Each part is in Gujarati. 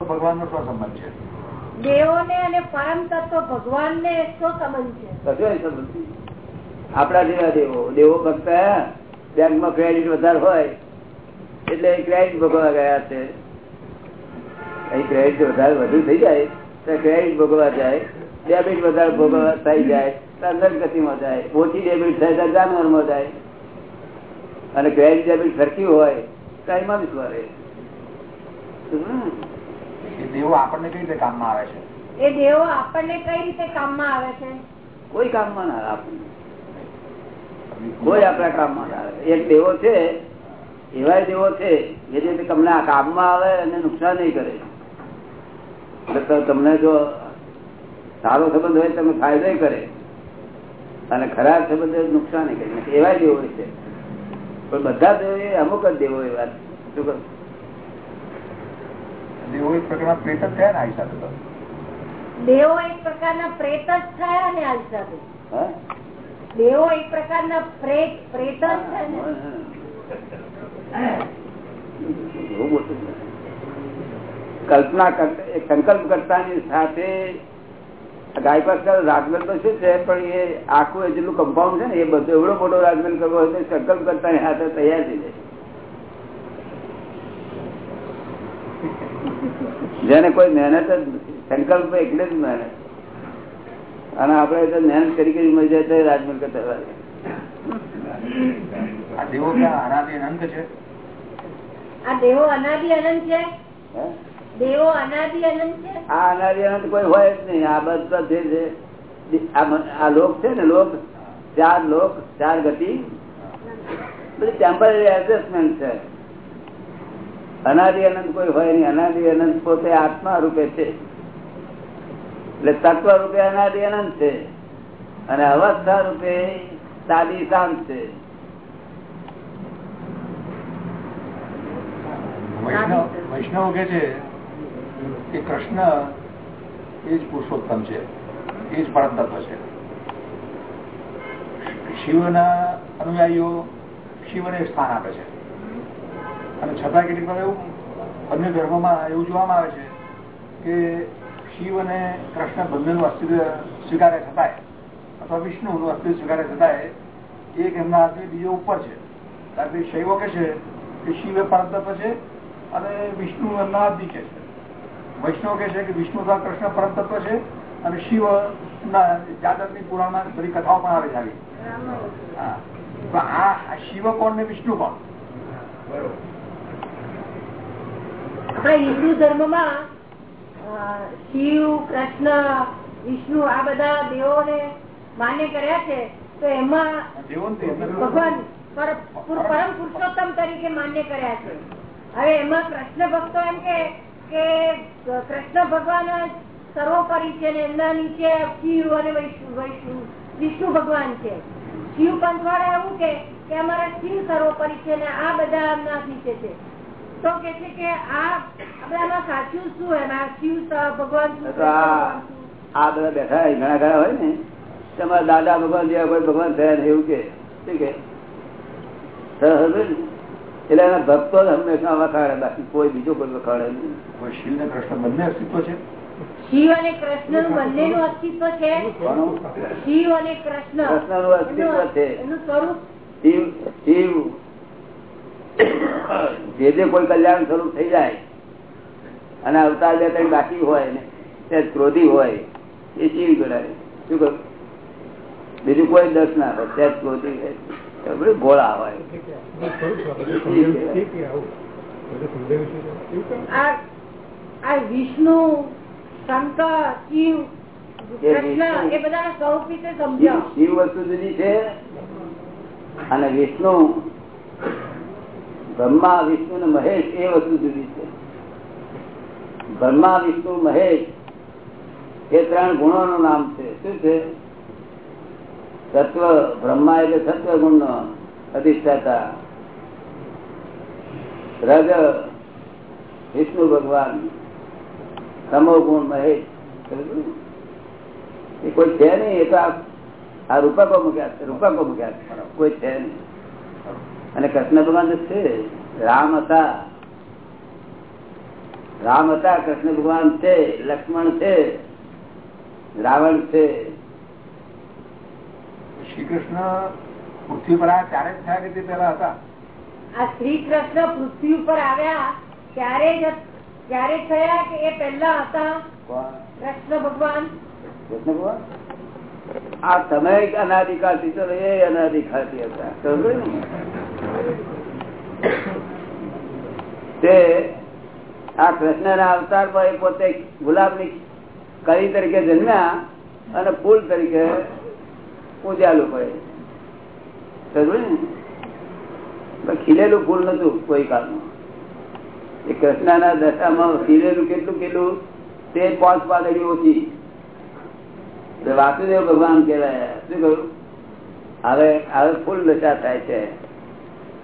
ભગવાન નો શું સંબંધ છે? દેવોને અને પરમ તત્વ ભગવાન ને શું સંબંધ છે? સંબંધ. નથી. જેવા દેવો. દેવો કરતા બેંકમાં ક્રેડિટ વધારે હોય એટલે ક્રેડિટ ભોગવા ગયા છે. અહીં ક્રેડિટ વધારે વધુ થઈ જાય તો ક્રેડિટ ભોગવા જાય ડેબિટ વધારે ભોગવા થઈ જાય તો અંદર ગતિમાં જાય ઓછી ડેબિટ થાય તો જાનવરમાં જાય. અને ક્રેડિટ ડેબિટ સરખી હોય તો એમાં વિશ્વાસ હમ. એ દેવો આપણને કઈ રીતે કામમાં આવે છે? એ દેવો આપણને કઈ રીતે કામમાં આવે છે? કોઈ કામમાં ના આવે આપણને. કોઈ આપણા કામમાં ના આવે. એક દેવો છે એવા દેવો છે જે રીતે તમને આ કામમાં આવે અને નુકસાન નહીં કરે. એટલે તમને જો સારો સંબંધ હોય તમને ફાયદો કરે. અને ખરાબ સંબંધ હોય નુકસાન કરે. એવા દેવો છે. પણ બધા દેવો અમુક જ દેવો એવા. શું કહું? દેવો એક પ્રકારના પ્રેત જ થયા ને આવી સાથે દેવો એક પ્રકારના પ્રેત જ થયા ને આવી સાથે દેવો એક પ્રકારના પ્રેત પ્રેત જ ને. કલ્પના કરતા ની સંકલ્પ કરતાની સાથે ગાય પાસે રાજમહેલ તો શું છે પણ એ આખું એ જેટલું કમ્પાઉન્ડ છે ને એ બધો એવડો મોટો રાજમહેલ કરવો હોય તો સંકલ્પ કરતાની સાથે તૈયાર થઈ જાય. જેને કોઈ મહેનત જ સંકલ્પ એટલે જ મહેનત. અને આપડે તો મહેનત કરી કરી મળી જાય તો રાજમહેલ કરતા લાગે. આ દેવો ક્યાં છે? આ દેવો અનાદિ અનંત છે? હે? દેવો અનાદિ અનંત છે? આ અનાદિ અનંત કોઈ હોય જ નહીં. આ બધા જે છે. આ લોક છે ને લોક. ચાર લોક ચાર ગતિ. બધી ટેમ્પરરી એડજસ્ટમેન્ટ છે. અનાદિ અનંત કોઈ હોય નહીં. અનાદિ અનંત પોતે આત્મા રૂપે છે. એટલે તત્વ રૂપે અનાદિ અનંત છે. અને અવસ્થા રૂપે સાદી શાંત છે. વૈષ્ણવ કે છે કે કૃષ્ણ એ જ પુરુષોત્તમ છે. એ જ પરમ તત્વ છે. શિવના અનુયાયીઓ શિવને સ્થાન આપે છે. અને છતાં કેટલીક વાર એવું અન્ય ધર્મોમાં એવું જોવામાં આવે છે કે શિવ અને કૃષ્ણ બંનેનું અસ્તિત્વ સ્વીકારે છતાંય અથવા વિષ્ણુનું અસ્તિત્વ સ્વીકારે છતાંય એક એમના હાથે બીજો ઉપર છે. કારણ કે શૈવો કે છે કે શિવ એ છે અને વિષ્ણુ એમના હાથ નીચે છે. વૈષ્ણવ કે છે કે વિષ્ણુ તથા કૃષ્ણ પરમ છે અને શિવ ના જાદવની પુરાણમાં બધી કથાઓ પણ આવે છે આવી. હા. તો આ આ શિવ કોણ ને વિષ્ણુ કોણ? આપણા હિન્દુ ધર્મમાં શિવ કૃષ્ણ વિષ્ણુ આ બધા દેવોને માન્ય કર્યા છે તો એમાં ભગવાન પરમ પુરુષોત્તમ તરીકે માન્ય કર્યા છે. હવે એમાં કૃષ્ણ ભક્તો એમ કે કૃષ્ણ ભગવાન જ સર્વોપરી છે ને એમના નીચે શિવ અને વૈષ્ણુ વૈષ્ણુ ભગવાન છે. શિવ પંથવાળા એવું કે કે અમારા શિવ સર્વોપરી છે ને આ બધા એમના નીચે છે. તો કે છે કે આ આપણામાં સાચું શું એમાં? શિવ ભગવાન આ બધા બેઠા ઘણા ઘણા હોય ને? તમારા દાદા ભગવાન જેવા કોઈ ભગવાન થયા નહીં એવું કે? શું કે? એટલે એના ભક્તો જ હંમેશા વખાડે બાકી કોઈ બીજો કોઈ વખાડે નહીં. કોઈ શિવ ને કૃષ્ણ બંને અસ્તિત્વ છે? શિવ અને કૃષ્ણનું બંનેનું અસ્તિત્વ છે? શિવ અને કૃષ્ણ. કૃષ્ણનું અસ્તિત્વ છે. એનું સ્વરૂપ? શિવ શિવ જે જે કોઈ કલ્યાણ સ્વરૂપ થઈ જાય અને અવતાર જે કઈ બાકી હોય ને તે ક્રોધી હોય એ શિવ ગણાય. શું કહ્યું બીજું કોઈ દસ ના હોય તે ક્રોધી હોય. ભોળા હોય. આ આ વિષ્ણુ શંકર શિવ કૃષ્ણ એ બધા સ્વરૂપ વિશે શિવ વસ્તુ જુદી છે અને વિષ્ણુ બ્રહ્મા વિષ્ણુ ને મહેશ એ વસ્તુ જુદી છે. બ્રહ્મા વિષ્ણુ મહેશ એ ત્રણ ગુણો નું નામ છે. શું છે? તત્વ બ્રહ્મા એટલે સત્વ ગુણ નો અધિષ્ઠાતા. રજ વિષ્ણુ ભગવાન. તમો ગુણ, મહેશ. એ કોઈ છે નહીં, એ તો આ રૂપકો મૂક્યા છે, રૂપકો મૂક્યા છે. કોઈ છે નહીં. અને કૃષ્ણ ભગવાન તો છે રામ હતા. રામ હતા કૃષ્ણ ભગવાન છે લક્ષ્મણ છે રાવણ છે. શ્રી કૃષ્ણ પૃથ્વી પર આ ત્યારે જ થયા કે પેલા હતા? આ શ્રી કૃષ્ણ પૃથ્વી ઉપર આવ્યા ત્યારે જ ત્યારે થયા કે એ પહેલા હતા? કૃષ્ણ ભગવાન. કૃષ્ણ ભગવાન? આ તમે અનાધિકારથી તો એ અનાધિકારથી હતા. સમજો ને? તે આ કૃષ્ણ ના અવતાર પર પોતે ગુલાબની કળી તરીકે જન્મ્યા અને ફૂલ તરીકે પૂજાલું પડે ખીલેલું ફૂલ નતું કોઈ કાળનું. એ કૃષ્ણના દશામાં ખીલેલું કેટલું કેટલું તે પાંચ પાતળી ઓછી. વાસુદેવ ભગવાન કહેવાય. શું કહ્યું? હવે હવે ફૂલ દશા થાય છે.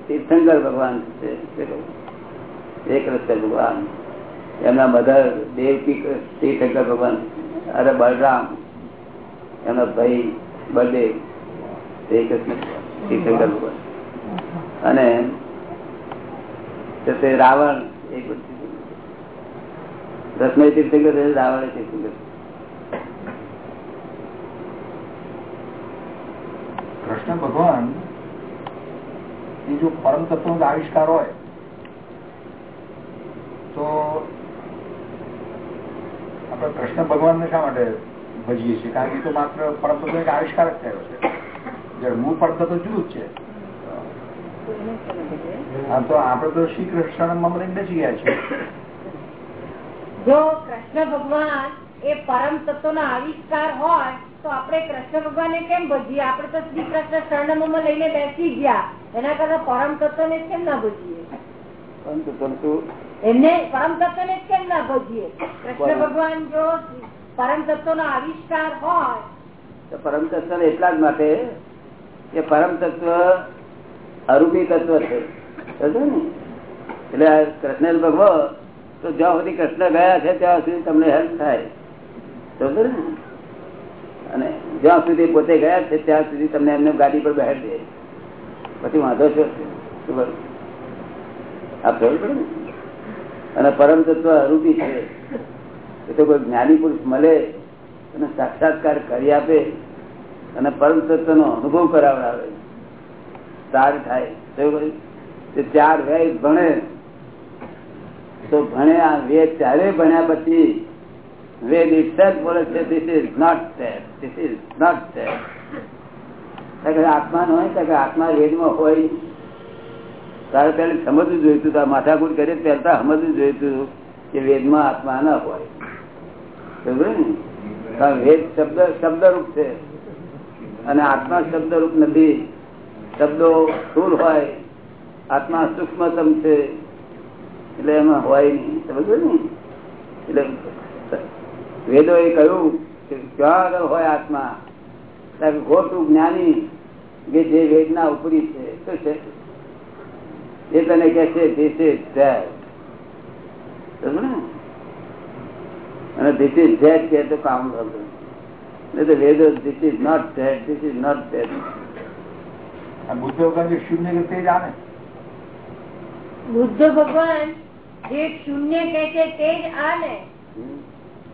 તીર્થંકર ભગવાન છે ભગવાન. એમના મધર દેવકી તીર્થંકર ભગવાન. અરે બલરામ, એમના ભાઈ બળદેવ કૃષ્ણ તીર્થંકર ભગવાન. અને તે રાવણ એ રત્ન તીર્થંકર. રાવણ તીર્થંકર. કૃષ્ણ ભગવાન એ જો પરમ તત્વ નો આવિષ્કાર હોય, તો આપણે કૃષ્ણ ભગવાન ને શા માટે ભજીએ છીએ? કારણ કે તો માત્ર પરમ તત્વ એક આવિષ્કાર જ થયો છે. જયારે મૂળ પરમ તત્વ જુદું છે. આમ તો આપણે તો શ્રી કૃષ્ણ મમરીને બેસી ગયા છે જો કૃષ્ણ ભગવાન એ પરમ તત્વ આવિષ્કાર હોય તો આપણે કૃષ્ણ ભગવાન કેમ ભજીએ? આપણે તો શ્રી કૃષ્ણ શરણમાં લઈને બેસી ગયા. એના કરતા પરમ તત્વ ને કેમ ના ભજીએ? એમને પરમ તત્વ ને કેમ ના ભજીએ? કૃષ્ણ ભગવાન જો પરમ તત્વ નો આવિષ્કાર હોય તો પરમ તત્વ એટલા જ માટે કે પરમ તત્વ અરૂપી તત્વ છે એટલે કૃષ્ણ ભગવાન તો જ્યાં સુધી કૃષ્ણ ગયા છે ત્યાં સુધી તમને હેલ્પ થાય. ને? અને જ્યાં સુધી પોતે ગયા છે, ત્યાં સુધી તમને એમને ગાડી પર બહાર દે. પછી વાંધો છો આપ અને પરમ તત્વ અરૂપી છે. એ તો કોઈ જ્ઞાની પુરુષ મળે અને સાક્ષાત્કાર કરી આપે અને પરમ તત્વ નો અનુભવ કરાવડાવે. સાર થાય. તે ચાર વેદ ભણે. તો ભણ્યા વેદ ચારે ભણ્યા પછી વેદ itself બોલે છે this is not that this is not that આત્મા હોય કે આત્મા વેદમાં હોય તારે પેલા સમજવું જોઈતું હતું માથાકૂટ કરીએ પહેલા સમજવું જોઈતું કે વેદમાં આત્મા ના હોય સમજ્યું ને? વેદ શબ્દ શબ્દરૂપ છે અને આત્મા શબ્દરૂપ નથી શબ્દો સ્થૂળ હોય આત્મા સૂક્ષ્મતમ છે એટલે એમાં હોય નહીં સમજો ને એટલે વેદો એ કહ્યું કે ક્યાં આગળ હોય આત્મા ખોટું જ્ઞાની કે જે વેદના ઉપરી છે શું છે. એ તને કે છે ધીસ ઇઝ ધેટ ને? અને ધીસ ઇઝ ધેટ કે તો કામ થતું નહીં તો વેદો this is not that this is not that આ બુદ્ધ ભગવાન જે શૂન્ય કે તે જ આને બુદ્ધ ભગવાન જે શૂન્ય કે છે તે જ આ ને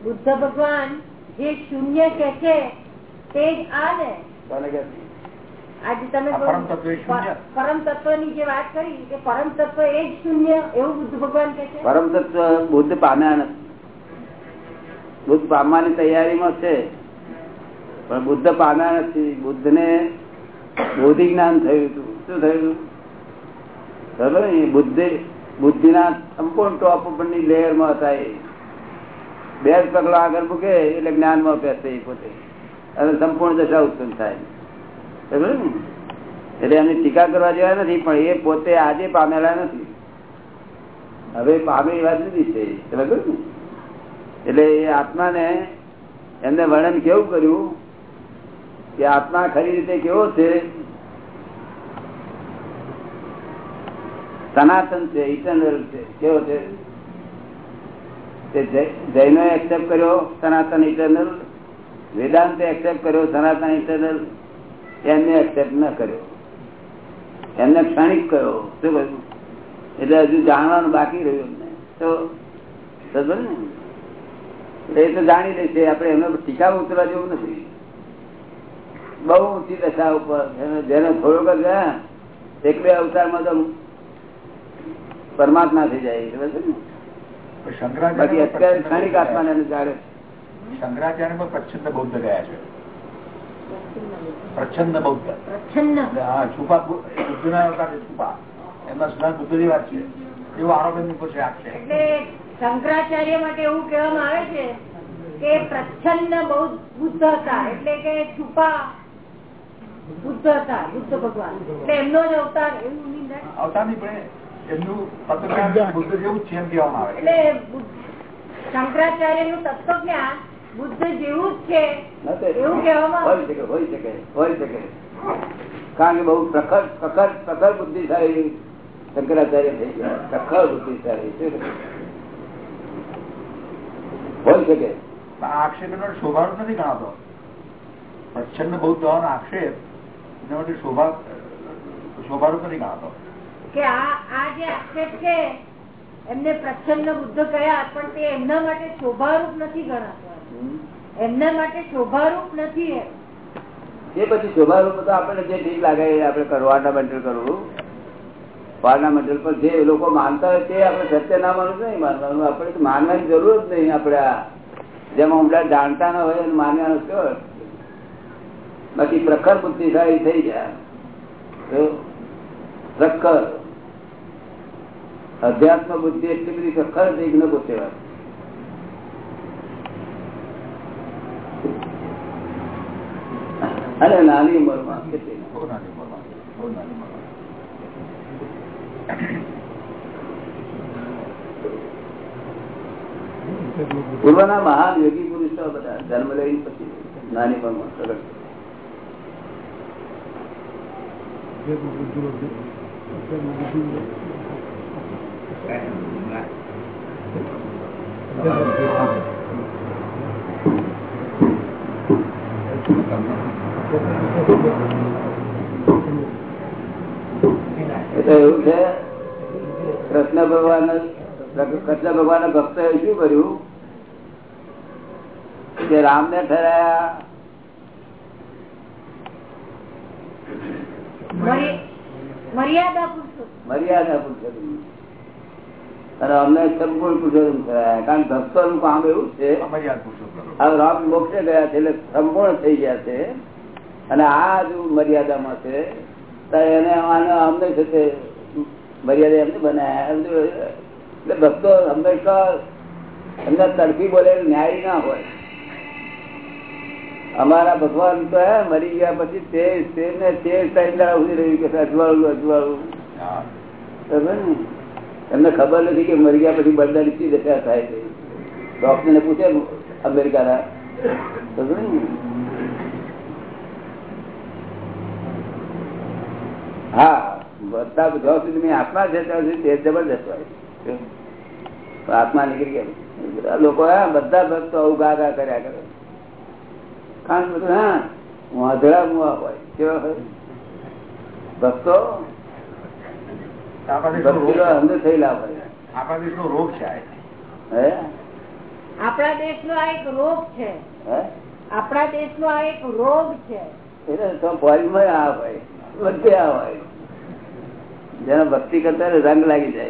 બુદ્ધ ભગવાન જે શૂન્ય કે છે તે જ આ ને. આજે તમે પરમ તત્વની જે વાત કરી કે પરમ તત્વ એ જ શૂન્ય એવું બુદ્ધ ભગવાન કે છે? પરમ તત્વ બુદ્ધ પામ્યા નથી. બુદ્ધ પામવાની તૈયારીમાં છે પણ બુદ્ધ પામ્યા નથી. બુદ્ધ ને બોધિ જ્ઞાન થયું હતું. શું થયું ખબર ને બુદ્ધિ બુદ્ધિના સંપૂર્ણ ટોપ ઉપરની લેયરમાં હતા એ. બે જ પગલો આગળ મૂકે એટલે જ્ઞાનમાં બેસે એ પોતે. અને સંપૂર્ણ દશા ઉત્પન્ન થાય. એટલે એમની ટીકા કરવા જેવા નથી, પણ એ પોતે આજે પામેલા નથી. હવે પામે એ વાત નથી છે. બરાબર એટલે એ આત્માને એમને વર્ણન કેવું કર્યું? કે આત્મા ખરી રીતે કેવો છે? સનાતન છે ઇટર્નલ છે. કેવો છે? જૈનો એક્સેપ્ટ કર્યો સનાતન ઇટરનલ વેદાંતે એક્સેપ્ટ કર્યો સનાતન ઇટરનલ એમને એક્સેપ્ટ ન કર્યો. એમને ક્ષણિક કર્યો. શું કહ્યું એટલે હજુ જાણવાનું બાકી રહ્યું તો સમજો ને? એ તો જાણી લે છે આપણે એમને ટીકા ઉતરવા જેવું નથી. બહુ ઊંચી દશા ઉપર. જેને થોડોક જ એક બે અવતારમાં તો પરમાત્મા થઈ જાય. સમજો ને? શંકરાચાર્ય અત્યારે ક્ષણિક આત્માને એને શંકરાચાર્ય પણ પ્રચ્છન્ન બૌદ્ધ ગયા છે. પ્રચ્છન્ન બૌદ્ધ હા છુપા બુદ્ધના અવતાર છુપા. એમના સિદ્ધાંત બુદ્ધની વાત છે. એવો આરોપ એમની ઉપર છે શંકરાચાર્ય માટે એવું કહેવામાં આવે છે કે પ્રચ્છન્ન બૌદ્ધ બુદ્ધ હતા. એટલે કે છુપા બુદ્ધ હતા બુદ્ધ ભગવાન. એટલે એમનો જ અવતાર. એવું નહીં અવતાર નહીં પણ એમનું પત્રકાર બુદ્ધ. જેવું છે એમ કહેવામાં આવે. એટલે બુદ્ધ- શંકરાચાર્યનું તત્વજ્ઞાન બુદ્ધ જેવું જ છે નથી. એવું કહેવામાં આવે. શકે હોઈ શકે હોઈ શકે. કારણ કે બહુ પ્રખર પ્રખર પ્રખર બુદ્ધિશાળી શંકરાચાર્ય થઈ ગયા. પ્રખર બુદ્ધિશાળી? હોઈ શકે. આક્ષેપ એનો શોભારૂપ નથી ગણાતો. પ્રચ્છન્ન બૌદ્ધ હોવાનો આક્ષેપ એના માટે શોભા શોભારૂપ નથી ગણાતો. કે આ આ જે આક્ષેપ છે એમને પ્રચ્છન્ન બુદ્ધ કયા પણ તે એમના માટે શોભારૂપ નથી ગણાતો. એમના માટે શોભારૂપ નથી એમ એ પછી શોભારૂપ તો આપણને જે ઠીક લાગે એ આપણે કરવા ઓર્નામેન્ટલ કરવું ઓર્નામેન્ટલ પર જે લોકો માનતા હોય તે આપણે સત્ય ના માનવું નહીં માનવાનું આપણે માનવાની જરૂર જ નહીં આપણે જેમાં ઊંડા જાણતા ના હોય એને માનવાનો કર બાકી પ્રખર બુદ્ધિશાળી થઈ ગયા. પ્રખર. અધ્યાત્મ બુદ્ધિ એટલી બધી સખર થઈ ન પોતે વાત. અને નાની ઉંમરમાં પૂર્વના મહાન યોગી પુરુષો બધા જન્મ લઈ પછી નાની ઉંમરમાં પ્રગટ એવું છે? કૃષ્ણ ભગવાન કૃષ્ણ ભગવાન ભક્ત શું કર્યું? કે રામ ને ઠરાયા મર્યાદા પુરુષો મર્યાદા પુરુષોત્તમ અને અમને સંપૂર્ણ પુરુષોત્તમ ઠરાયા કારણ ભક્તો નું કામ એવું છે હવે રામ મોક્ષે ગયા છે એટલે સંપૂર્ણ થઈ ગયા છે. અને આ જ મર્યાદામાં છે. એને અમને છે તે મર્યાદા એમને બનાયા. એટલે ભક્તો હંમેશા એમના તડકી બોલે ન્યાય ના હોય. અમારા ભગવાન તો હે મરી ગયા પછી તે ને તે ટાઈમ સુધી રહ્યું કે અજવાળું અજવાળું. ને એમને ખબર નથી કે મરી ગયા પછી બરદારી સી દશા થાય છે? ડોક્ટર ને પૂછે, અમેરિકાના? ખબર ને હા, બધા જ્યાં સુધી મેં આત્મા છે, ત્યાં સુધી તે જબરદસ્ત હોય પણ આત્મા નીકળી ગયા. બધા લોકો, હા, બધા ભક્તો આવું ગા ગા કર્યા કરે. કારણ કે બધું હા વાંધળા મુવા હોય. કેવા હોય? ભક્તો આપણા રોગ છે આ. હે? આપણા દેશનો આ એક રોગ છે. આપણા દેશ નો આ એક રોગ છે. એટલે તો ફોરેનમાં આ હોય બધે આ હોય. જેને ભક્તિ કરતા રંગ લાગી જાય.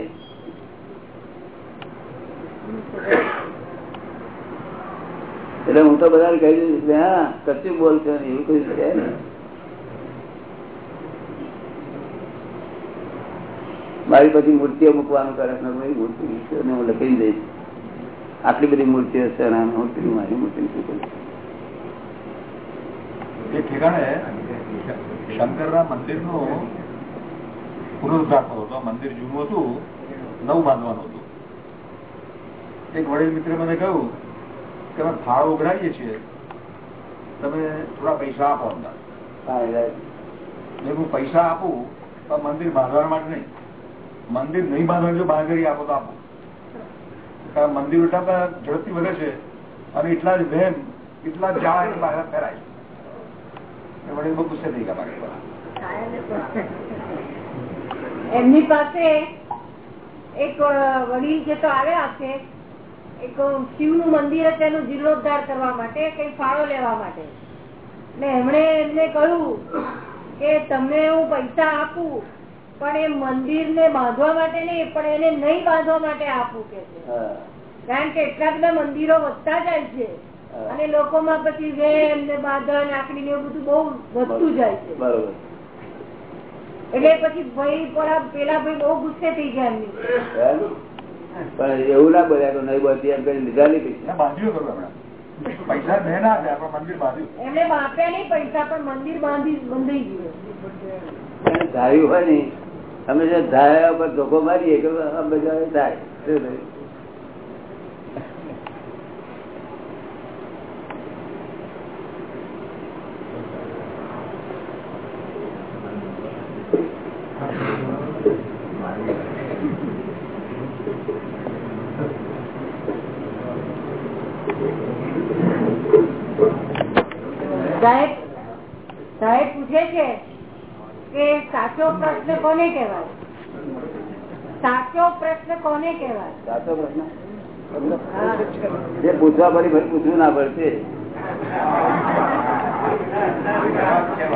એટલે હું તો બધા કહી દઉં છું કે હા કશું બોલશો એવું કઈ શકાય નહીં. મારી પછી મૂર્તિઓ મૂકવાનું કરે. મૂર્તિ હું લખી દઈશ. આટલી બધી મૂર્તિઓ છે અને મારી મૂર્તિ શું કરું? એ ઠેકાણે શંકરના મંદિરનો પુનરુદ્ધાર થયો હતો. મંદિર જૂનું હતું નવું બાંધવાનું હતું. એક વડીલ મિત્રે મને કહ્યું કે અમે ફાળો ઉઘરાવીએ છીએ. તમે થોડા પૈસા આપો હા, પૈસા આપું તો મંદિર બાંધવા માટે નહીં. મંદિર નહીં બાંધવાનું જો બાંધણી આપો તો આપો. કારણ મંદિર એટલા ઝડપથી વધે છે અને એટલા જ વહેમ, એટલા જ બહાર ફેરાય છે. વડે બહુ ગુસ્સે થઈ ગયા એમની પાસે એક વડીલ જે તો આવ્યા છે, એક શિવનું મંદિર હતું એનું જીર્ણોદ્ધાર કરવા માટે કઈ ફાળો લેવા માટે. ને એમણે એમને કહ્યું કે તમને હું પૈસા આપું પણ એ મંદિર ને બાંધવા માટે નહીં પણ એને નહીં બાંધવા માટે આપવું કે કારણ કે એટલા બધા મંદિરો વધતા જાય છે. અને લોકો માં પછી ને બાંધણ આકડી ને બધું બહુ વધતું જાય છે. એટલે પછી ભાઈ પડા પેલા ભાઈ બહુ ગુસ્સે થઈ ગયા એમની. પણ એવું ના બોલ્યા તો નહીં બોલતી એમ કરી લીધા નહીં એને બાંધ્યું પૈસા મેં ના આપ્યા પણ મંદિર બાંધ્યું. એમને આપ્યા નહીં પૈસા પણ મંદિર બાંધી બંધાઈ ગયું. ધાર્યું હોય ને અમે જે ધારા ઉપર ધોકો મારીએ કે બધા થાય? સાહેબ સાહેબ પૂછે છે? કે સાચો પ્રશ્ન કોને કહેવાય? સાચો પ્રશ્ન કોને કહેવાય? સાચો પ્રશ્ન? જે પૂછવા પડી ફરી પૂછવું ના પડશે.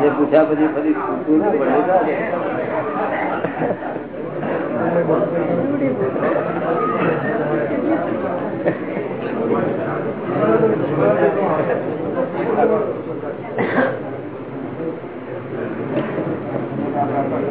જે પૂછ્યા પછી ફરી પૂછવું ના પડે. જવાબ આ નીકળ્યો પોતાનો નહીં ખરા ખુદા નથી. મારે શું લેવા દે? આને જવાબદાર ને. ટેપ રેકર્ડ આપ્યો મારે શું લેવા દે?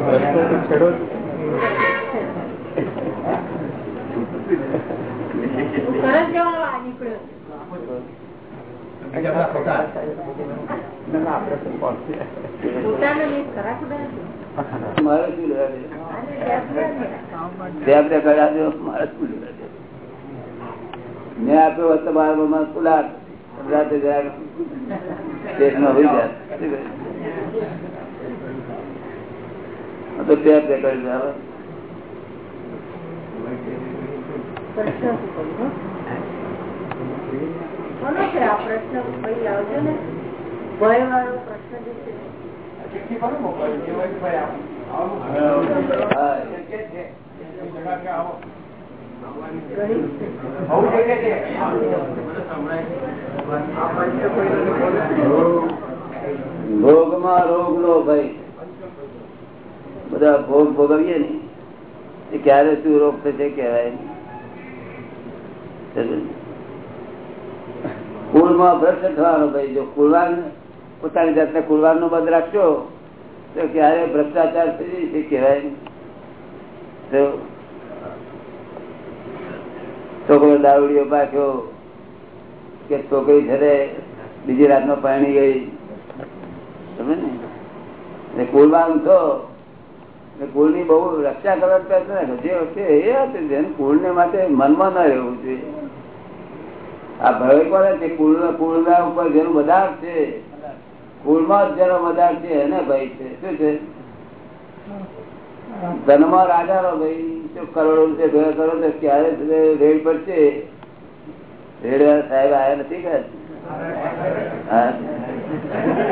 મેં આપ્યો હોત તો બારમાં ખુલા રાતે જાય સ્ટેશનમાં હોઈ જાત. શું કહે? આ તો ટેપ રેકર્ડ આવે. પ્રશ્ન શું કર્યું, હો? કોનો છે આ પ્રશ્ન ભાઈ લાવજો ને ભય વાળો પ્રશ્ન જે છે ચિઠ્ઠી કોને મોકલાવી? જે હોય તે ભાઈ આવો. આવો. હા. શક્ય જ છે. કોઈ જગા કે આવો. ઘણી બહુ શક્ય છે. ભોગમાં રોગ નો ભાઈ બધા ભોગ ભોગવીએ ને, એ ક્યારે શું રોગ થશે કુલ કુળમાં ભ્રષ્ટ થવાનો ભાઈ જો કુળવાન પોતાની જાતને કુળવાન નો બંધ રાખશો, તો ક્યારે ભ્રષ્ટાચાર થઈ જશે કહેવાય. તો છોકરો દારૂડીઓ પાક્યો કે છોકરી છે બીજી રાતમાં પાણી ગઈ. સમજે ને? કુળવાન છો એટલે કુળની બહુ રક્ષા કરવાનો પ્રયત્ન જે વખતે એ હતું જેને કુળને માટે મનમાં ના રહેવું જોઈએ. આ ભય કોને છે કુળ કુળના ઉપર જેનું બધાર છે. કુળમાં જ જેનો બધાર છે, એને ભય છે. શું છે? ધનમાં રાજાનો ભાઈ શું કરોડો રૂપિયા ભેગા કરો તો ક્યારે રેડ પડશે? રેડ સાહેબ આયા નથી કે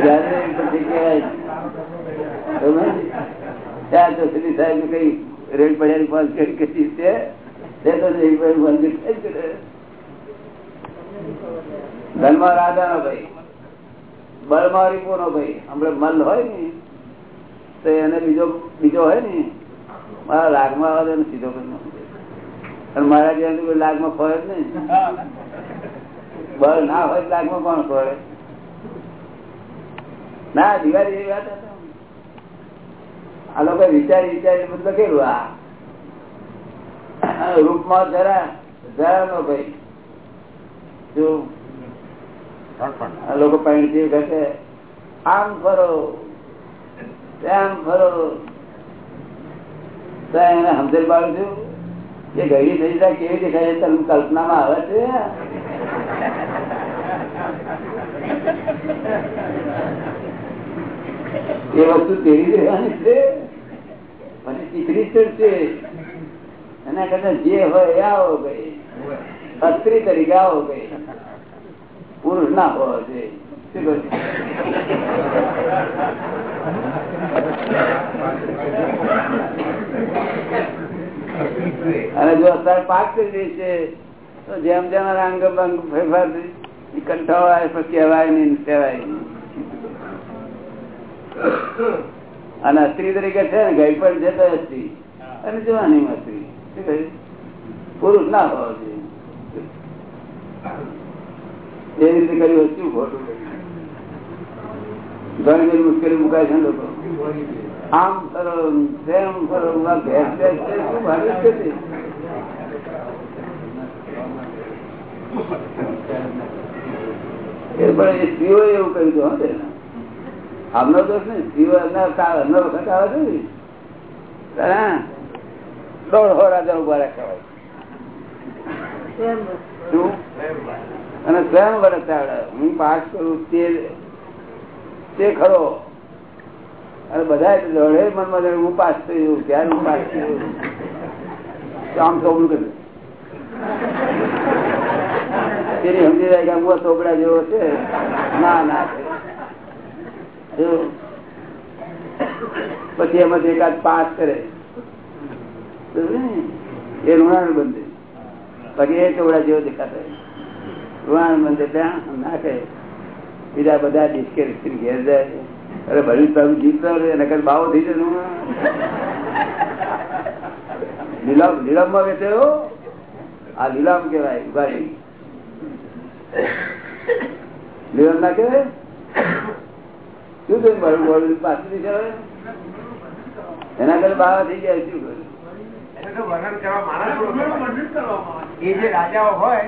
ક્યારે રેડ કહેવાય? એને બીજો બીજો હોય ને. મારા લાગમાં આવે તો એને સીધો કરી મારા જેમ લાગમાં ફરે જ નહીં. બળ ના હોય લાગ લાગમાં કોણ ફરે? ના, દિવાળી એવી વાત હતી. આ લોકો વિચારી વિચારી બધું લખેલું આ? રૂપમાં જરા જરા નો ભાઈ. લોકો પાણી ઘટે. આમ ફરો, તેમ ફરો. એને સમજણ પાડું છું જે ગઈ થઈ જાય કેવી દેખાય છે તમને કલ્પનામાં આવે છે. એ વસ્તુ તેરી રહેવાની છે પછી ચીકરી છે. એના કરતા જે હોય એ આવો ભાઈ. સ્ત્રી તરીકે આવો ભાઈ. પુરુષ ના હોવો જોઈએ અને જો અત્યારે પાક કરી રહી છે તો જેમ જેમ અંગ ભંગ ફેરફાર કંટાળો આવે પછી કહેવાય નહીં કહેવાય નહીં. અને સ્ત્રી તરીકે છે ને ગઈ પણ છે તો સ્ત્રી. અને જોવાની સ્ત્રી. પુરુષ ના હોવો જોઈએ. એ રીતે કર્યું શું ખોટું? ઘણી બધી મુશ્કેલી મુકાય છે લોકો. આમ ફરો તેમ ફરો ભેસ ભેંસ શું ભાગે છે? એ પણ એ સ્ત્રીઓ એવું કહ્યું હતું હા. આમનો દોષ ને જીવ એમના એમનો વખત આવે છે અને સ્વયં વરસ હું પાઠ કરું તે ખરો. અને બધા મનમાં હું પાસ થયું, ત્યારે હું પાસ થયું. આમ ચોપડું કર્યું તેની સમજી જાય કે ચોપડા જેવો છે. ના ના. પછી એમાંથી એકાદ પાસ કરે. ને? એ ઋણાનું બંધ. પછી એ ચોપડા જેવો દેખાતો ઋણાનું બંધ ત્યાં નાખે. બીજા બધા ડિસ્કે ઘેર જાય. અરે ભરી તારું જીતતો નકર બાવો થઈ જશે લીલામ લીલામમાં વેચેલો આ લીલામ કેવાય ભાઈ લીલામ ના કેવાય શું થયું? મારું બોલું પાછું એના ઘરે બાવા થઈ ગયા શું કર્યું? એને તો વર્ણન કરવા એ જે રાજાઓ હોય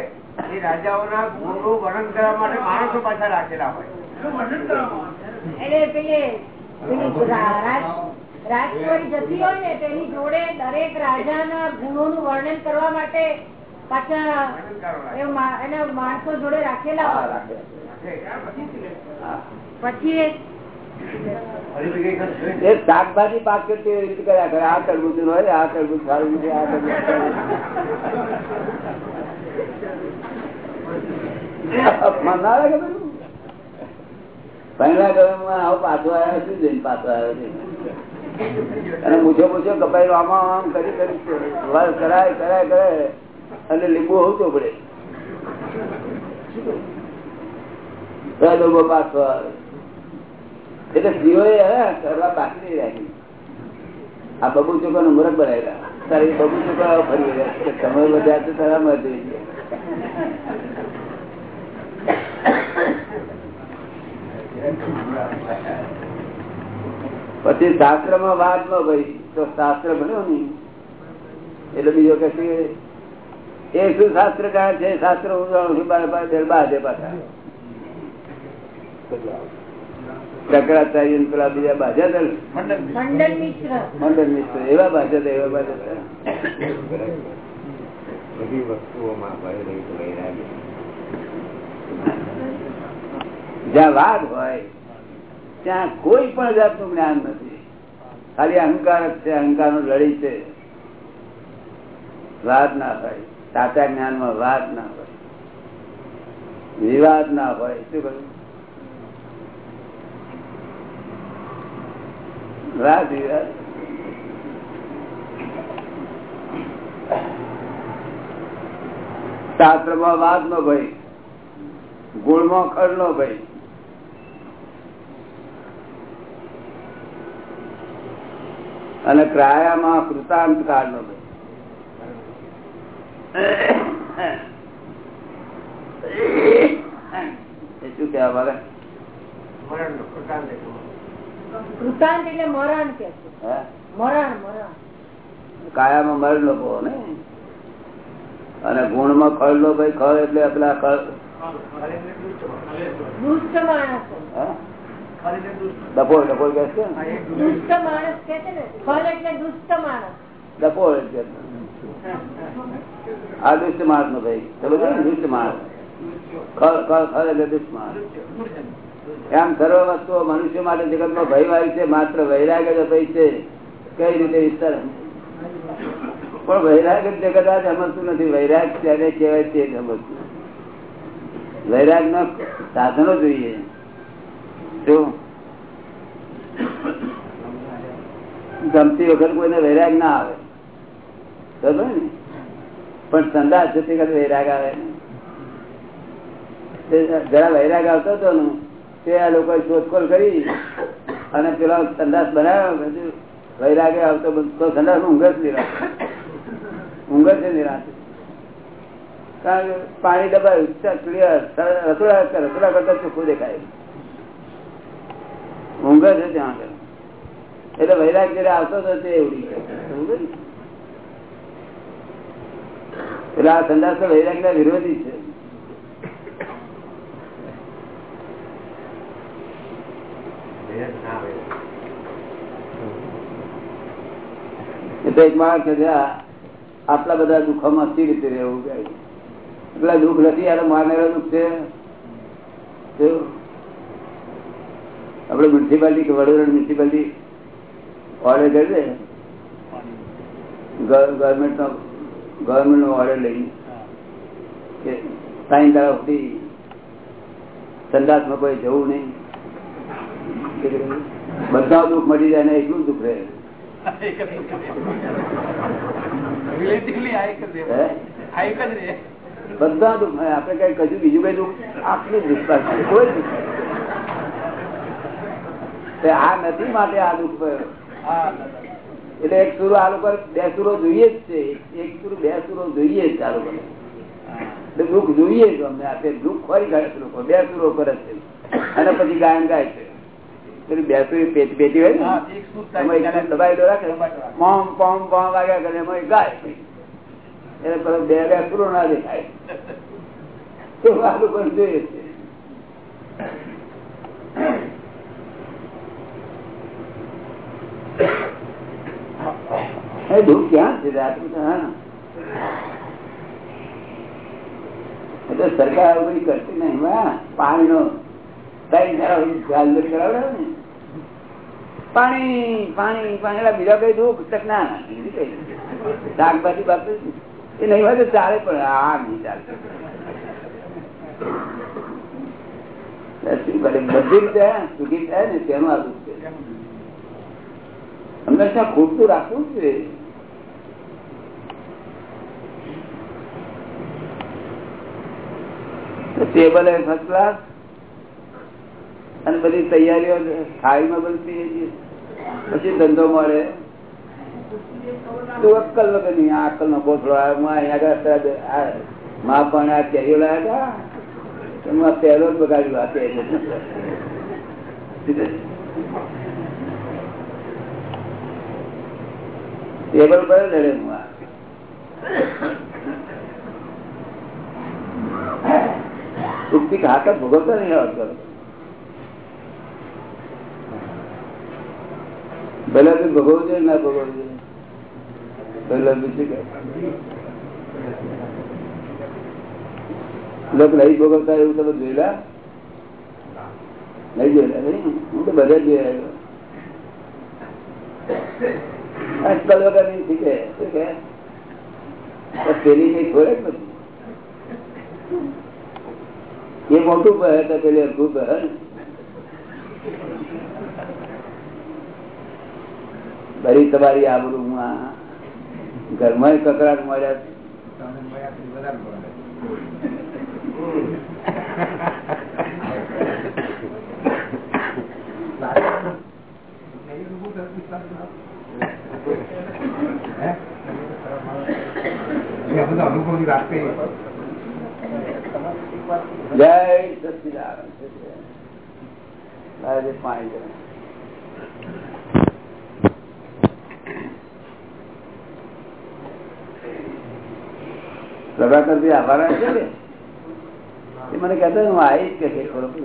એ રાજાઓના ગુણનું વર્ણન કરવા માટે માણસો પાછા રાખેલા હોય. એટલે પેલે પેલી રા- રાજ- રાજકુમારી જતી હોય ને તેની જોડે દરેક રાજાના ગુણોનું વર્ણન કરવા માટે પાછા એના માણસો જોડે રાખેલા હોય. પછી એ શાકભાજી પાક કરતી કર્યા કરે. આ તરબૂચ હોય, આ તરબૂજ સારું છે, આ તરબૂજ ના ગરમમાં આવો પાછો આવ્યો, શું પાછો આવ્યો છે? અને મૂછો મૂછો કપાઈ આમાં આમ કરી કરી કરાય કરાય કરે અને લીંબુ હોતો પડે. પાછો આવે. એટલે સ્ત્રીઓએ હે કરવા બાકી નહીં રાખી. આ બબુ ચોખા નું મુરત બનાવેલા તારે એ બબુ ચોખા ફરી રહ્યા કે તમે બધા તો તારા માં જોઈ ગયા. પછી શાસ્ત્રમાં વાત ન ભાઈ તો શાસ્ત્ર બન્યો ને એટલે બીજો કે છે, એ શું શાસ્ત્ર કહે છે? શાસ્ત્ર હું જાણું છું બાર બાર ગરબા છે પાછા શંકરાચાર્ય પેલા બીજા બાજા હતા ને, મંડન મિશ્ર મંડળ મિત્ર. એવા બાજા હતા એવા બાજા હતા બધી વસ્તુઓમાં ભય રહિત વૈરાગ્ય. જ્યાં વાદ હોય ત્યાં કોઈ પણ જાતનું જ્ઞાન નથી. ખાલી અહંકાર જ છે અહંકારનું લડી છે. વાદ ના હોય સાચા જ્ઞાનમાં વાદ ના હોય વિવાદ ના હોય. શું કહ્યું? વાદ વિવાદ શાસ્ત્રમાં વાદ નો ગુણમાં ખર નો ભય અને ક્રાયામાં કૃતાંત કાળ નો એ શું કેવા મારે કૃતાંત એટલે મરણ કે છે. મરણ મરણ. કાયામાં મરણ લોકો ને? અને ગુણમાં ખળ લો ભાઈ ખળ એટલે પેલા દુષ્ટ માણસ. હે? ડફોળ ડફોળ કે છે? દુષ્ટ. માણસ કે છે ને? ફળ એટલે દુષ્ટ માણસ. ડફોળ એટલે આ દુષ્ટ માણસ નો ભાઈ. સમજો ને? દુષ્ટ માણસ. ખળ ખળ ખળ એટલે દુષ્ટ માણસ. એમ સર્વ વસ્તુઓ મનુષ્ય માટે જગતમાં ભય વાળી છે, માત્ર વૈરાગ જ ભય છે. કઈ રીતે વિસ્તાર પણ વૈરાગ્ય જગત આ સમજતું નથી. વૈરાગ ત્યારે કહેવાય તે સમજતું વૈરાગ ના સાધનો જોઈએ. શું ગમતી વખત કોઈને વૈરાગ ના આવે બરોબર ને પણ સંદાસ જતી વખત વૈરાગ આવે. જરા વૈરાગ આવતો હતો ને તે આ લોકો શોધખોળ કરી અને પેલા સંદાસ બનાવ્યો વૈરાગે આવતો તો સંદાસ ઊંઘ જ નિરાશ ઊંઘ જ નિરાશ કારણ કે પાણી દબાયું ક્લિયર રસોડા રસોડા કરતા ચોખ્ખું દેખાય. ઊંઘ છે ત્યાં આગળ એટલે વૈરાગ જયારે આવતો હતો તે ઉડી ગયો. એટલે આ સંદાસ વૈરાગ ના વિરોધી છે. એટલે એક માણસ કે છે, આટલા બધા દુઃખોમાં સી રીતે રહેવું એટલા દુઃખ નથી યાર મારનારા દુઃખ છે. આપડે મ્યુનિસિપાલિટી કે વડોદરા મ્યુનિસિપાલિટી ઓર્ડર કરી દે. ગવર્મેન્ટ નો ગવર્મેન્ટ નો ઓર્ડર લઈ. કે સાઈન તરફથી સંદાસમાં કોઈ જવું નહીં. બધા દુઃખ મળી જાય ને એટલું દુઃખ રહે. બધા દુઃખ આપડે કઈ કશું બીજું કઈ દુઃખ? આટલું દુઃખ કોઈ દુઃખ આ નથી માટે આ દુઃખ એટલે એક સુરો આ લોકો બે સુરો જોઈએ જ છે. એક સુરો બે સુરો જોઈએ જ આ લોકો. દુઃખ જોઈએ જ અમને. આપે દુઃખ ખોરી ગાય લોકો. બે સુરો કરે છે. અને પછી ગાયન ગાય છે. પેલી પેટી પેટી હોય ને? એક સુર થાય એમાં એકદમ ત્યારે રાખે પોમ પોમ પોમ વાગ્યા કરે એમાં ગાય એટલે પેલો બે બે સુરો ના દેખાય. તો આ લોકો જોઈએ છે. દુઃખ ક્યાં છે? એટલે સરકાર કરતી નહીં પાણી ને પાણી પાણી પાણી બીજા કઈ દુઃખ તક ના. શાકભાજી બાપ એ નહીં હોય તો ચાલે પણ આ નહીં ચાલે. બધી રીતે થાય ને તેનું આ દુઃખ છે. રાખવું છે ટેબલ ફર્સ્ટ ક્લાસ અને બધી તૈયારીઓ થાળીમાં બધું પીએ છીએ. પછી ધંધો મળે. તું અક્કલ વગર નહીં, આ અક્કલ નો આ મા પણ આ કેરીઓ લાયા હતા. આ પહેલો જ બગાડ્યું આ કેરીઓ. ટેબલ પર લડે હું આ. ભોગવતા નહીં આવતો. ભલે તું ભોગવવું જોઈએ ના ભોગવવું જોઈએ પહેલા શું કહે? નહીં ભોગવતા એવું તમે જોયેલા? નહીં જોયેલા નહીં હું તો બધા જોયા આજકાલ વગર નહીં શીખે. શું કે પેલી કઈ ખોરે જ પછી એ મોટું પહે તો પેલી અડધું પહે બરી તમારી આબરૂ હું ઘરમાં કકડાટ મળ્યા તમને સચિદાન વધારે પડે. હે? એ બધા અનુભવની વાત કરી જય સચિદાનંદ આજે પાણી જરા. પ્રભાકર ભાઈ આવવાના છે ને એ મને કહેતો હું આવી જ કહે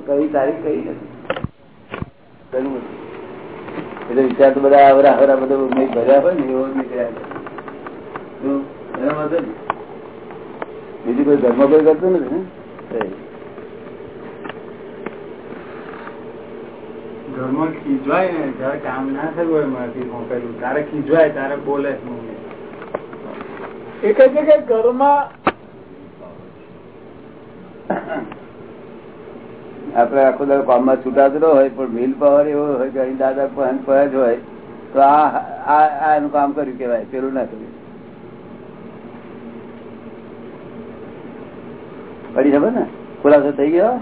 કઈ તારીખ કઈ નથી. એટલે વિચાર તો બધા આવરા આવરા બધું ભર્યા હોય ને એવો નીકળ્યા એના માટે બીજું કોઈ ધર્મ કોઈ કરતું નથી ને? ઘરમાં ખીજવાય ને જયારે કામ ના થયું હોય મારાથી મોકલ્યું તારે ખીજવાય ત્યારે બોલે મમ્મી એ કહે છે કે ઘરમાં આપડે આખો દાડો કામમાં છૂટાતો હોય, પણ મિલ પાવર એવો હોય કે અહીં દાદા પણ જ હોય, તો આ એનું કામ કર્યું કેવાય પેલું ના કર્યું. પડી ખબર ને? ખુલાસો થઈ ગયો?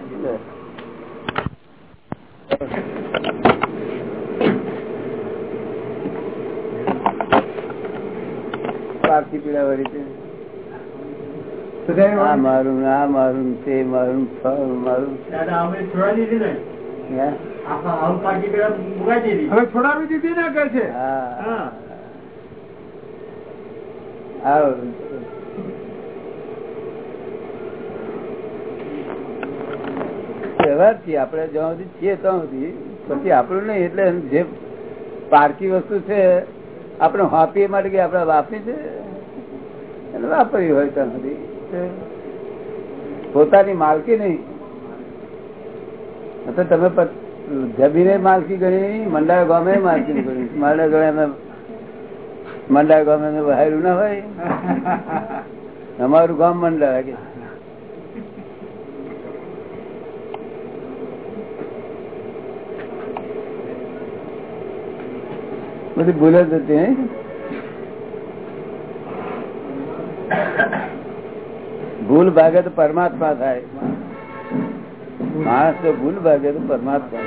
પારસી પીડા વળી છે. આ મારું આ મારું તે મારું મારું. છોડાવી દીધી ને. કે છે? હા. વ્યવહારથી આપણે જ્યાં સુધી છીએ ત્યાં સુધી. પછી આપણું નહીં એટલે જે પારકી વસ્તુ છે આપણે વાપીએ માટે કે આપણે વાપરી છે એને વાપરી હોય ત્યાં સુધી. પોતાની માલકી નહીં. તો તમે જમીને માલકી ગણી મંડા ગામે માલકી ગણી. મંડા ગામે અમે મંડા ગામે અમે ના હોય. અમારું ગામ મંડા કે બધી ભૂલ જ હતી? ભૂલ ભાગે તો પરમાત્મા થાય માણસ તો ભૂલ ભાગે તો પરમાત્મા.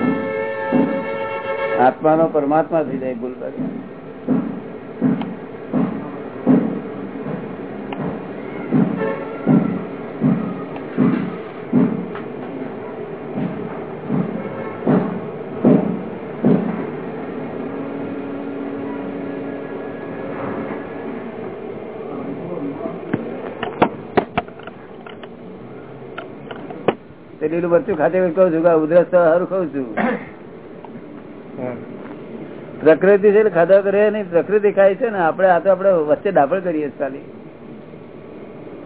આત્માનો પરમાત્મા થઈ જાય ભૂલ ભાગે લીલું મરચું ખાતે કઉ છું ઉધરસ સારું કઉ છું. પ્રકૃતિ છે ખાધા કરે નહીં, પ્રકૃતિ ખાય છે ને આપડે આ તો આપડે વચ્ચે ડાફળ કરીએ ખાલી.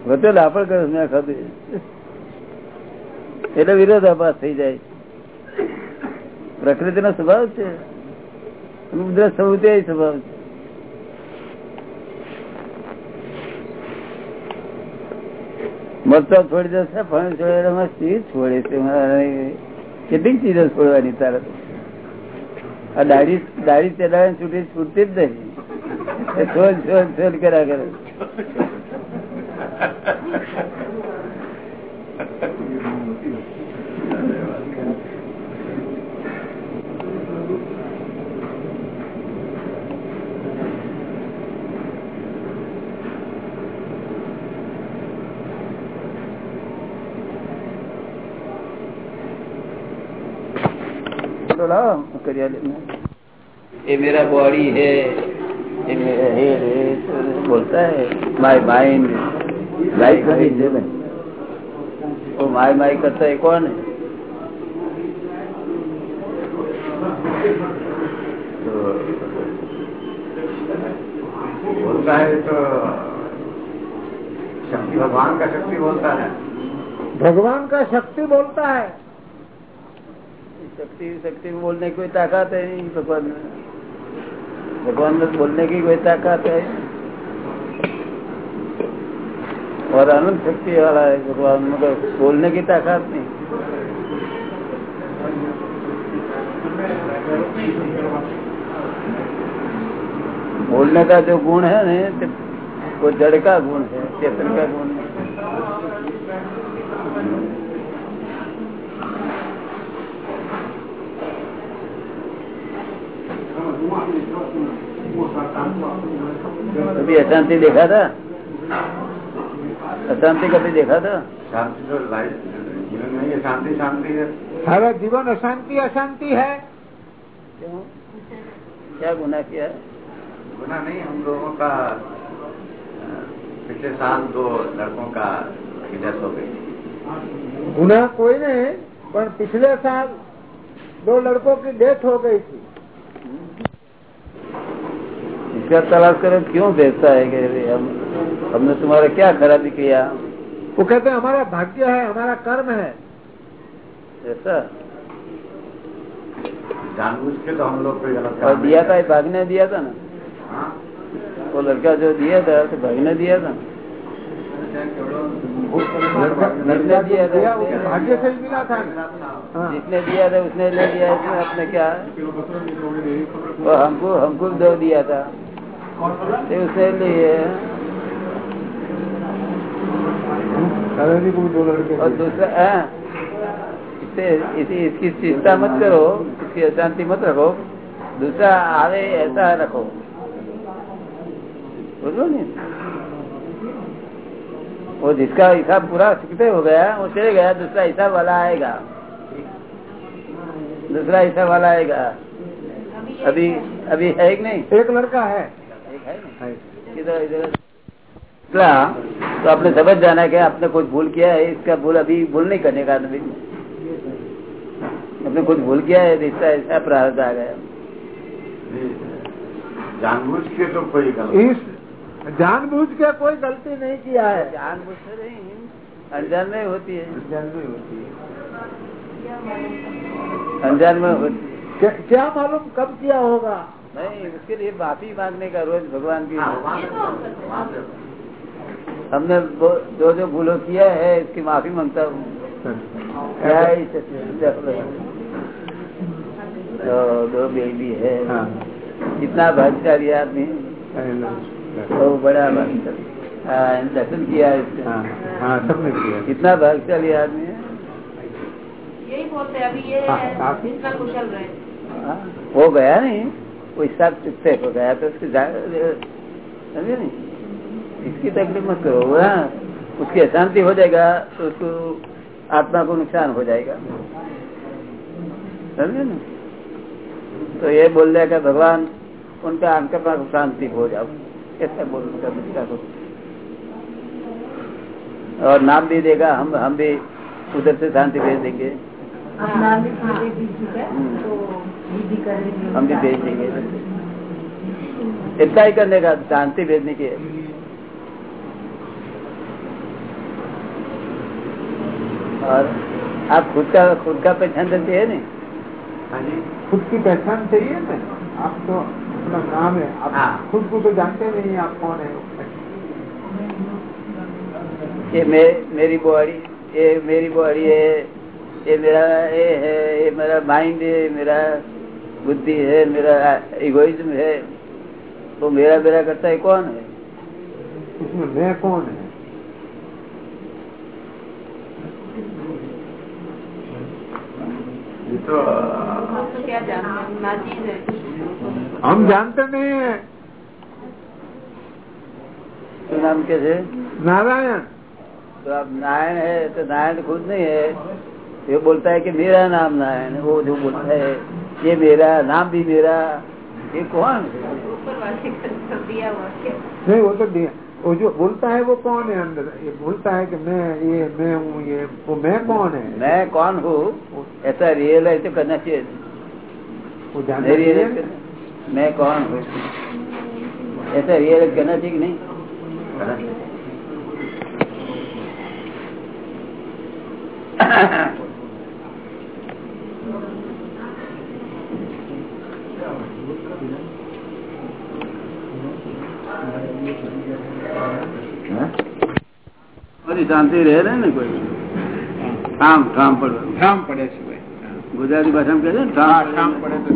વચ્ચે ડાફળ કરે મેં ખાધું એટલે વિરોધાભાસ થઈ જાય. પ્રકૃતિ નો સ્વભાવ છે. ઉધરસ થવું તે સ્વભાવ છે. મરચા છોડી દેશે ફળ છોડે મસ્તી છોડે છે? મારે કેટલીક ચીજો છોડવાની તારે આ દાઢી દાઢી ચલાવે છૂટી, છૂટતી જ નહીં. છોડ છોડ છોડ કર્યા કરે. तो लाओ करिया ये मेरा बॉडी है। ये मेरा हेड है तो बोलता है माय माइंड लाइफ है वो माय माय करता है कौन है? तो बोलता है तो शक्ति भगवान का शक्ति बोलता है। भगवान का शक्ति बोलता है। शक्ति शक्ति बोलने की कोई ताकत है नहीं भगवान में। भगवान में बोलने की कोई ताकत है? और अनंत शक्ति वाला है भगवान मतलब तो बोलने की ताकत नहीं। बोलने का जो गुण है ना वो जड़ का गुण है, चेतन का गुण है। कभी अशांति देखा था? अशांति कभी देखा था? शांति तो लाइफ जीवन में ये शांति शांति है। सारा जीवन अशांति अशांति है। क्यों? क्या गुना किया? गुना नहीं हम लोगों का पिछले साल दो लड़कों का की डेथ हो गई। गुना कोई नहीं पर पिछले साल दो लड़कों की डेथ हो गई थी। इसका तलाश करो क्यों भेजता है कि हम हमने तुम्हारा क्या खराबी किया? वो कहते हैं हमारा भाग्य है हमारा कर्म है। ऐसा? जानबूझ के तो हम लोग और दिया था करते। भाग ने दिया था ना? हाँ? वो लड़का जो दिया था तो भाग ने दिया था? लड़का जिसने दिया था भाग्य से मिला था। हाँ। जिसने दिया था उसने ले लिया इसमें अपने क्या? हमको हमको दो दिया था। और दूसरा हाँ, इससे इसी इसकी चिंता मत करो इसकी अशांति मत रखो। दूसरा आवे ऐसा रखो। बोलो नहीं। वो जिसका हिसाब पूरा सीखते हो गया वो चले गया दूसरा हिसाब वाला आएगा। दूसरा हिसाब वाला आएगा। अभी अभी है कि नहीं? एक लड़का है। इतना तो आपने समझ जाना है कि आपने कुछ भूल किया है इसका भूल अभी भूल नहीं करने का आदमी। आपने कुछ भूल किया है इसका ऐसा प्रारंभ आ गया। जानबूझ के तो कोई गलती इस जानबूझ के कोई गलती नहीं किया है। जानबूझ से नहीं अनजान में होती है। अनजान में होती है। अनजान में होती है। क्या, क्या मालूम कब किया होगा? नहीं उसके लिए माफ़ी मांगने का रोज भगवान की हाँ, हमने जो जो भूलों किया है इसकी माफ़ी माँगता हूँ। जय तो दो बेबी है। हाँ। कितना भाग्यशाली आदमी वो बड़ा भाग्यशाली। हाँ, दर्शन किया है इसने। हाँ हाँ सबने किया। कितना भाग्यशाली आदमी है। यही बोलते हैं, अभी ये हाँ, कुशल रहे। हाँ, वो गया नहीं। वो हिसाब चुपते हो गया तो उसके समझे नहीं? इसकी तकलीफ़ मत करो हाँ, उसकी अशांति हो जाएगा तो उसको आत्मा को नुकसान हो जाएगा। समझे ना तो ये बोल रहे कि भगवान उनका आत्मा को शांति हो जाओ। कैसे बोल उनका मित्रा को और नाम भी देगा हम हम भी उधर से शांति भेज देंगे। अपना भी हम भी भेज देंगे इतना ही करने का शांति भेजने की है। और आप खुद का खुद का पहचान देते हैं नहीं? हाँ खुद की पहचान चाहिए ना? आप तो अपना नाम है। आप हाँ। खुद को तो जानते नहीं आप कौन है? ये मे, मेरी बॉडी ये मेरी बॉडी है ये मेरा ये है ये मेरा माइंड है मेरा बुद्धि है मेरा इगोइज्म है तो मेरा मेरा करता है कौन है इसमें मैं कौन है ये तो तो क्या जानते नाचीज है हम जानते नहीं है શું નામ કે છે नारायण तो अब नारायण है तो नारायण खुद नहीं है ये बोलता है कि मेरा नाम नारायण है। वो जो बोलता है ये मेरा नाम भी मेरा ये कौन? है ऊपर वाले कर दिया हुआ क्या? नहीं वो तो दिया। वो जो बोलता है वो कौन है अंदर? ये बोलता है कि मैं ये मैं हूँ ये वो मैं कौन है? मैं कौन हूँ? ऐसा रियलाइज़ तो करना चाहिए। वो जानना मैं कौन हूँ? ऐसा रियलाइज़ करना चाहिए कि नहीं? બધી શાંતિ રહે ને કોઈ? ઠામ ઠામ પડે. ઠામ પડે છે ગુજરાતી ભાષામાં કહે છે ને ઠામ પડે તો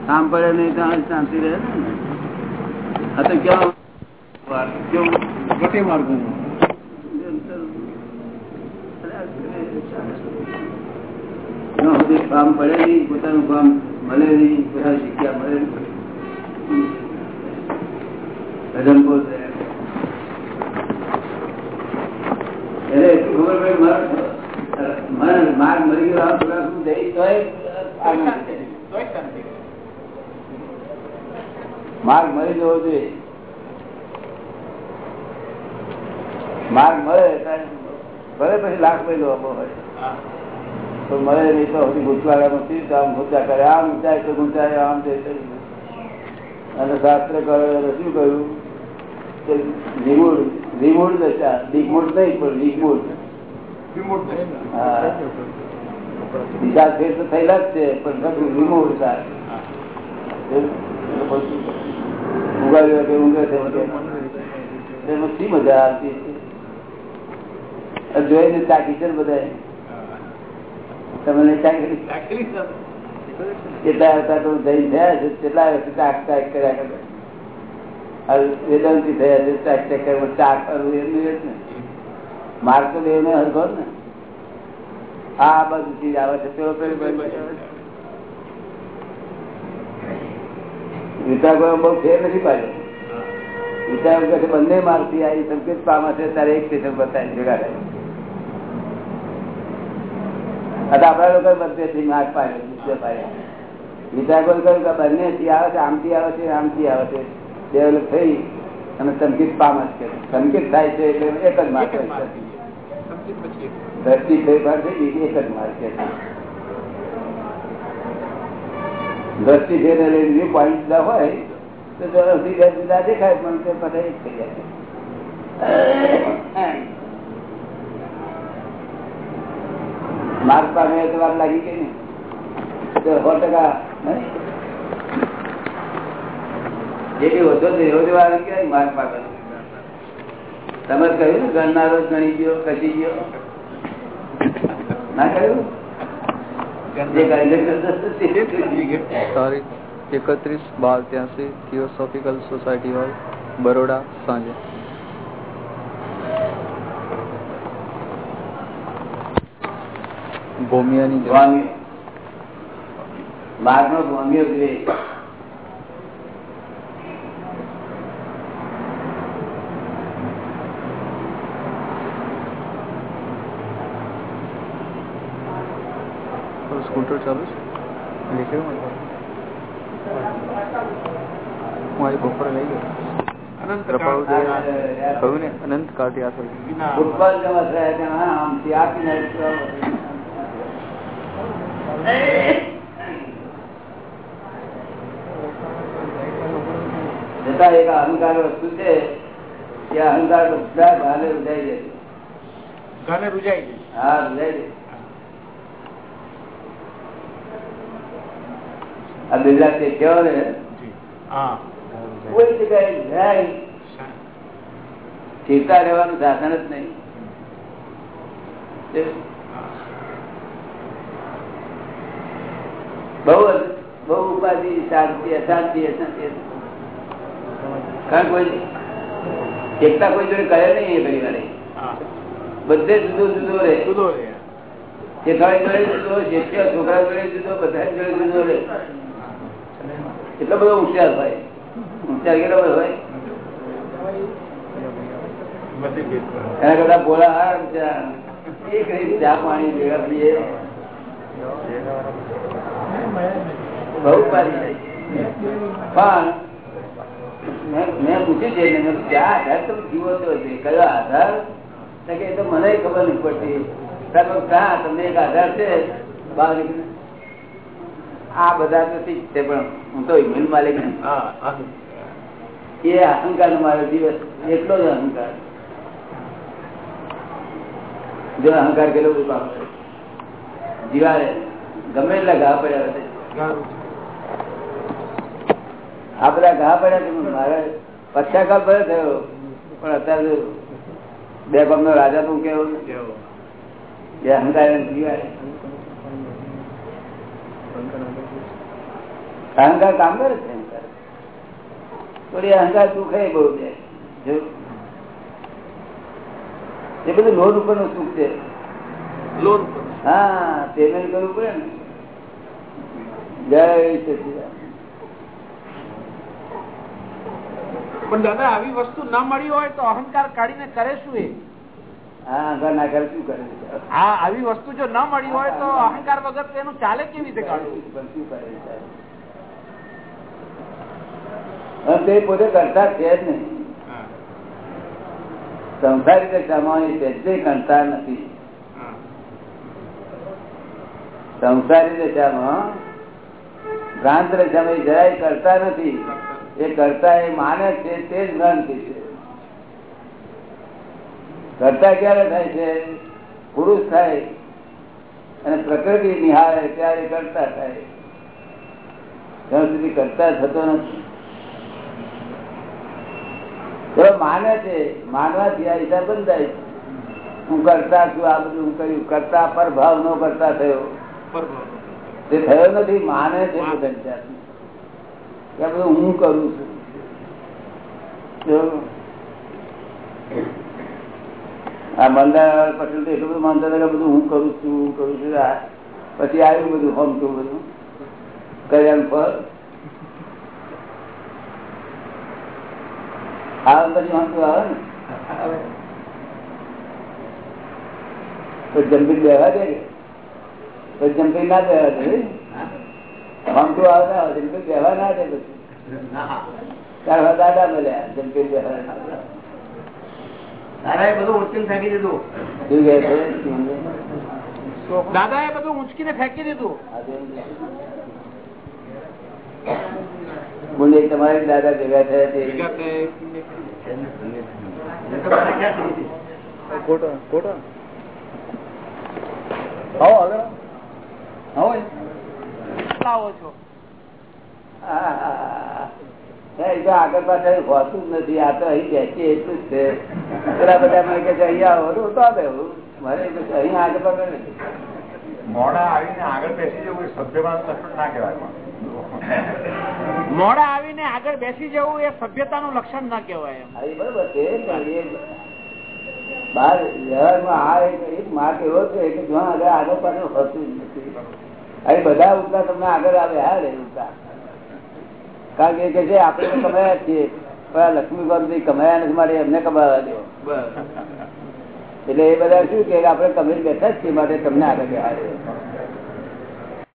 ઠામ પડે નહીં ત્યાં શાંતિ રહે ને આ તો ક્યાં કેવું વટે માર્ગો કામ પડે નહીં પોતાનું કામ મળે નહીં બધા શીખ્યા મળે નહીં. માર્ગ મરી જવો જોઈએ. માર્ગ મળે ભલે પછી લાખ મહિલો આપો હોય તો મળે નહીં તો હજી ગુંચવાડામાં સીધ આમ ગુંચા કરે. આમ ઊંચાય તો ગુંચાય આમ તે. અને શાસ્ત્ર કરે શું કહ્યું? નિમૂળ દશા નહીં પણ બીજા ફેર તો થયેલા જ છે પણ કશું નિમૂળ થાય ઉગાડ્યો કે ઊંઘે છે એમાં શી મજા આવતી જોઈને ચાકી છે બધા તમે ચાકી કેટલા હતા તો જઈ થયા છે કેટલા વર્ષે આખતા ચાક કર્યા કરતા વેદાંતિ થયા છે ચાક ચાક ચાક કરવું એમનું એ જ ને માર્ગ તો દેવ ને હરખો ને. આ બધું ચીજ આવે છે. પેલો બહુ ફેર નથી પાડ્યો. બંને માર્ગ આવી સંકેત પામે છે ત્યારે એક સ્ટેશન બતાવી ભેગા થાય આપણા લોકો બધે માર્ગ પાડ્યો પાડ્યો વિતરાગો કહ્યું બંને થી આવે છે, આમથી આવે છે, આમથી આવે છે. ડેવલપ થઈ અને સંકેત પામે છે. સંકેત થાય છે એટલે એક જ માર્ગ દ્રષ્ટિ ફેરફાર થઈ એક જ માર્ગ છે. દ્રષ્ટિ ફેર વ્યૂ પોઈન્ટ જુદા હોય તો જરા જુદા જુદા દેખાય પણ તે બધા એક થઈ જાય માર્ગ પામે તો વાર લાગી ગઈ ને. સો ટકા નહીં? જે કઈ વધો છે એવો વાર માર્ગ પામે તમે કહ્યું ને ગણનારો ગણી ગયો કસી ગયો? ના કહ્યું? જે ગણી ગયો. તારીખ એકત્રીસ બાર ત્યાંસી થિયોસોફિકલ સોસાયટી હોલ બરોડા સાંજે. ભૂમિયાની માર્ગ નો માર્ગનો ચાલુ છે? હું આજે બપોરે લઈ ગયો. કૃપાળુ કહ્યું ને અનંત કાળથી આ થયું. ફૂટબોલ જમા થયા ત્યાં આમથી આપીને છતાં એક અહંકાર વસ્તુ છે કે અહંકાર બધા ગાલે ઉજાઈ જાય ઘરને રૂજાઈ જાય હા ઉજાઈ જાય આ બિરલા તે કહેવો ને કોઈ જગ્યાએ જાય સ્થિરતા રહેવાનું સાધન જ નહીં. બહુ બહુ ઉપાધિ શાંતિ અશાંતિ અશાંતિ. કારણ કોઈ એકતા કોઈ જોડે કરે નહીં એ પરિવારે. બધે જુદો જુદો રહે. જુદો રે જેઠાણી જોડે જુદો જેઠિયા છોકરા જોડે જુદો બધા જોડે જુદો રહે. એટલો બધો હોશિયાર હોય હોશિયાર કેટલો બધો હોય એના કરતા બોલા એક રીતે ચા પાણી ભેગા પીએ બહુ જાય પણ મેં- પૂછ્યું છે ક્યાં આધાર તમે જીવો છો? કયો આધાર? કે એ તો મને ખબર નથી પડતી. તમને એક આધાર છે. બહાર નીકળીને. આ બધા તો ઠીક છે પણ હું તો મિલ માલિક. એ અહંકાર નો મારો દિવસ એટલો જ અહંકાર જો અહંકાર કેટલો બધું કરે જીવાડે ગમે એટલા ઘા પડ્યા. આ બધા ઘા પડ્યા છે મારે પશ્ચાતાપ ભલે થયો પણ અત્યારે બે પગ નો રાજા તું કેવું કેવો? એ અહંકાર જીવાડે અહંકાર કામ કરે છે. અહંકાર થોડી અહંકાર સુખ બહુ છે. એ બધું લોન ઉપરનું સુખ છે. લોન હા પેમેન્ટ કરવું પડે ને. જય પણ દાદા આવી વસ્તુ ના મળી હોય તો અહંકાર કાઢીને કરે શું એ? હા અહંકાર ના કરે શું કરે છે? હા આવી વસ્તુ જો ન મળી હોય તો અહંકાર વગર તેનું ચાલે કેવી રીતે કાઢવું? શું કરે? અને તે પોતે કરતા છે જ નહીં. સંસારી દશામાં છે તે કરતા નથી. સંસારી દશામાં ભ્રાંત દશામાં જરાય કરતા નથી. એ કરતા એ માને છે તે જ ભ્રાંતિ છે. કરતા ક્યારે થાય છે? પુરુષ થાય અને પ્રકૃતિ નિહાળે ત્યારે કરતા થાય. જ્યાં સુધી કરતા થતો નથી. માને છે માનવાથી આ હિસાબ બંધાય છે. હું કરતા છું, આ બધું હું કર્યું. કરતા પર ભાવ નો કરતા થયો. તે થયો નથી, માને છે કે બધું હું કરું છું. આ મંદાર પટેલ તો એટલું બધું માનતા હતા બધું હું કરું છું, હું કરું છું. પછી આવ્યું બધું હોમ તું બધું. કર્યા ફળ. પછી આવે ને? તો જમ્પિંગ બેવા દે. તો જમ્પિંગ ના બેવા દે. વાંધો આવે ના આવે જમ્પિંગ બેવા ના દે પછી. ત્યાર દાદા મળ્યા જમ્પિંગ બેવા ના દે. બધું ઉચકીને ફેંકી દીધું. દાદા એ બધું ઉંચકીને ફેંકી દીધું. બોલે તમારે દાદા ભેગા થયા છો. આગળ પાછળ હોતું જ નથી. આ તો અહીં બેસીએ એટલું જ છે. પેલા બધા મને કે અહીંયા આવો. તો મારે અહીંયા અહીં આગળ પાછળ નથી. મોડા આવીને આગળ બેસી જવું સભ્યમાં ના કહેવાય. મોડા આવીને આગળ બેસી જવું એ સભ્યતાનું લક્ષણ ના કહેવાય બરોબર છે બહાર વ્યવહારમાં આ એક એક માર્ગ એવો છે કે જો આગળ આગળ પાછળ હોતું જ નથી. અહીં બધા ઉગતા તમને આગળ આવે હા રે ઉગતા કારણ કે કહે છે આપણે કમાયા છીએ પણ આ લક્ષ્મીકાંત કમાયા નથી માટે એમને કમાવા દો. એટલે એ બધા શું કે આપણે કમી બેઠા જ છીએ માટે તમને આગળ બેહાડે.